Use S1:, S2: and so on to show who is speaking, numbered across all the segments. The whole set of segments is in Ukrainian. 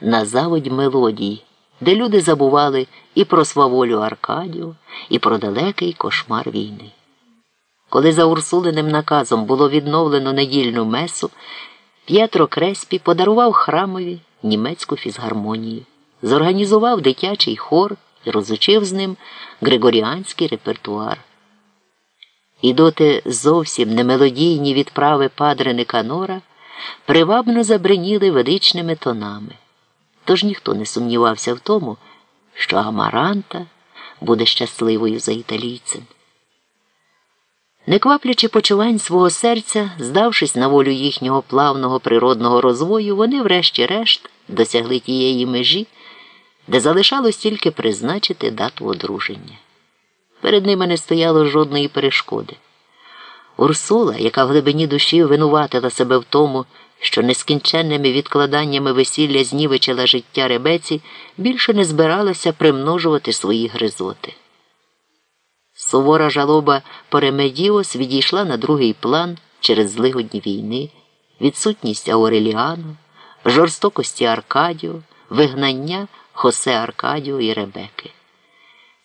S1: на заводь мелодій, де люди забували і про сваволю Аркадію, і про далекий кошмар війни. Коли за Урсулиним наказом було відновлено недільну месу, П'єтро Креспі подарував храмові німецьку фізгармонію, зорганізував дитячий хор і розучив з ним григоріанський репертуар. І доти зовсім немелодійні відправи падре Никанора привабно забриніли величними тонами. Тож ніхто не сумнівався в тому, що Амаранта буде щасливою за італійцем. Не кваплячи почувань свого серця, здавшись на волю їхнього плавного природного розвою, вони, врешті-решт, досягли тієї межі, де залишалось тільки призначити дату одруження. Перед ними не стояло жодної перешкоди. Урсула, яка в глибині душі винуватила себе в тому, що нескінченними відкладаннями весілля знівечила життя ребеці, більше не збиралася примножувати свої гризоти. Сувора жалоба Поремедіос відійшла на другий план через злигодні війни, відсутність Ауреліану, жорстокості Аркадіо, вигнання Хосе Аркадіо і Ребеки.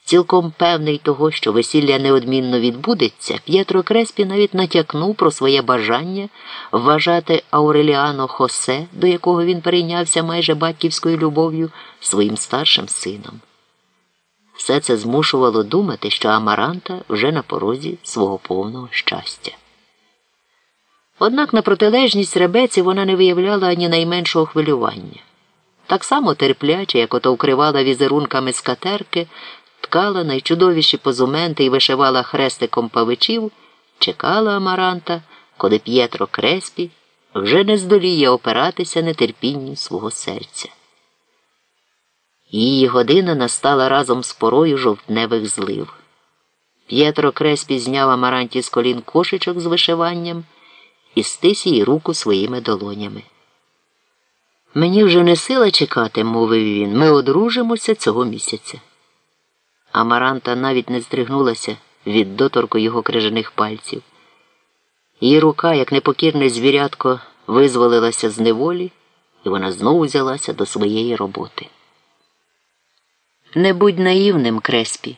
S1: Цілком певний того, що весілля неодмінно відбудеться, П'єтро Креспі навіть натякнув про своє бажання вважати Ауреліано Хосе, до якого він перейнявся майже батьківською любов'ю, своїм старшим сином. Все це змушувало думати, що Амаранта вже на порозі свого повного щастя. Однак на протилежність ребеці вона не виявляла ані найменшого хвилювання. Так само терпляче, як ото вкривала візерунками скатерки, ткала найчудовіші позументи і вишивала хрестиком павичів, чекала Амаранта, коли П'єтро Креспі вже не здоліє опиратися нетерпінню свого серця. Її година настала разом з порою жовтневих злив. П'єтро Креспі зняв Амаранті з колін кошечок з вишиванням і стис їй руку своїми долонями. Мені вже не сила чекати, мовив він. Ми одружимося цього місяця. Амаранта навіть не здригнулася від доторку його крижаних пальців. Її рука, як непокірне звірятко, визволилася з неволі, і вона знову взялася до своєї роботи. Не будь наївним, Креспі,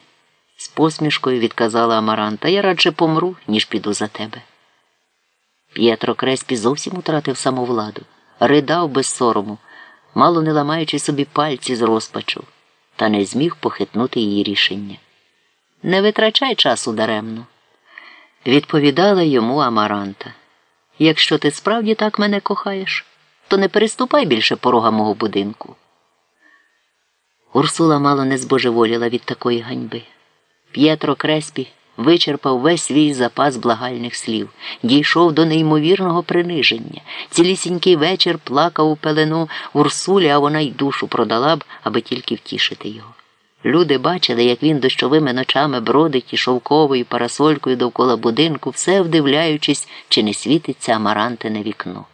S1: з посмішкою відказала Амаранта. Я радше помру, ніж піду за тебе. П'єтро Креспі зовсім утратив самовладу, ридав без сорому, мало не ламаючи собі пальці з розпачу та не зміг похитнути її рішення. Не витрачай часу даремно, відповідала йому Амаранта. Якщо ти справді так мене кохаєш, то не переступай більше порога мого будинку. Урсула мало не збожеволіла від такої ганьби. П'єтро Креспі вичерпав весь свій запас благальних слів, дійшов до неймовірного приниження. Цілісінький вечір плакав у пелену Урсулі, а вона й душу продала б, аби тільки втішити його. Люди бачили, як він дощовими ночами бродить і шовковою парасолькою довкола будинку, все вдивляючись, чи не світиться амарантине вікно.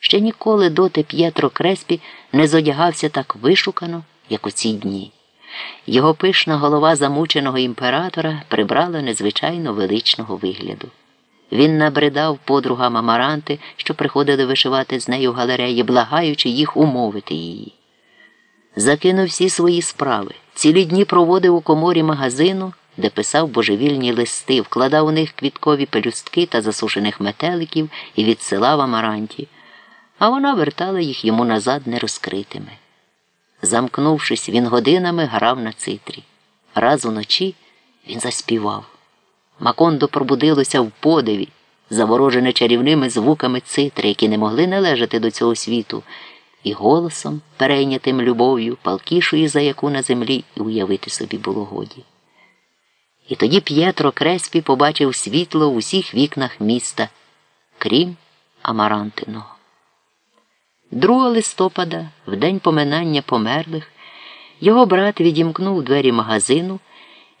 S1: Ще ніколи доти П'єтро Креспі не зодягався так вишукано, як у ці дні. Його пишна голова замученого імператора прибрала незвичайно величного вигляду. Він набридав подругам Амаранти, що приходили вишивати з нею галереї, благаючи їх умовити її. Закинув всі свої справи, цілі дні проводив у коморі магазину, де писав божевільні листи, вкладав у них квіткові пелюстки та засушених метеликів і відсилав Амаранті, а вона вертала їх йому назад нерозкритими. Замкнувшись, він годинами грав на цитрі. Раз уночі він заспівав. Макондо пробудилося в подиві, заворожене чарівними звуками цитри, які не могли належати до цього світу, і голосом, перейнятим любов'ю, палкішої за яку на землі і уявити собі було годі. І тоді П'єтро Креспі побачив світло в усіх вікнах міста, крім Амарантиного. 2 листопада, в день поминання померлих, його брат відімкнув двері магазину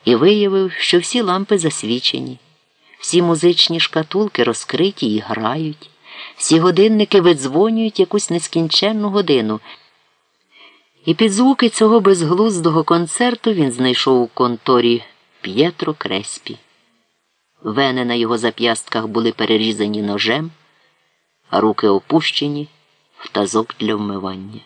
S1: і виявив, що всі лампи засвічені, всі музичні шкатулки розкриті і грають, всі годинники видзвонюють якусь нескінченну годину. І під звуки цього безглуздого концерту він знайшов у конторі П'єтро Креспі. Вени на його зап'ястках були перерізані ножем, а руки опущені в тазок для вмивання.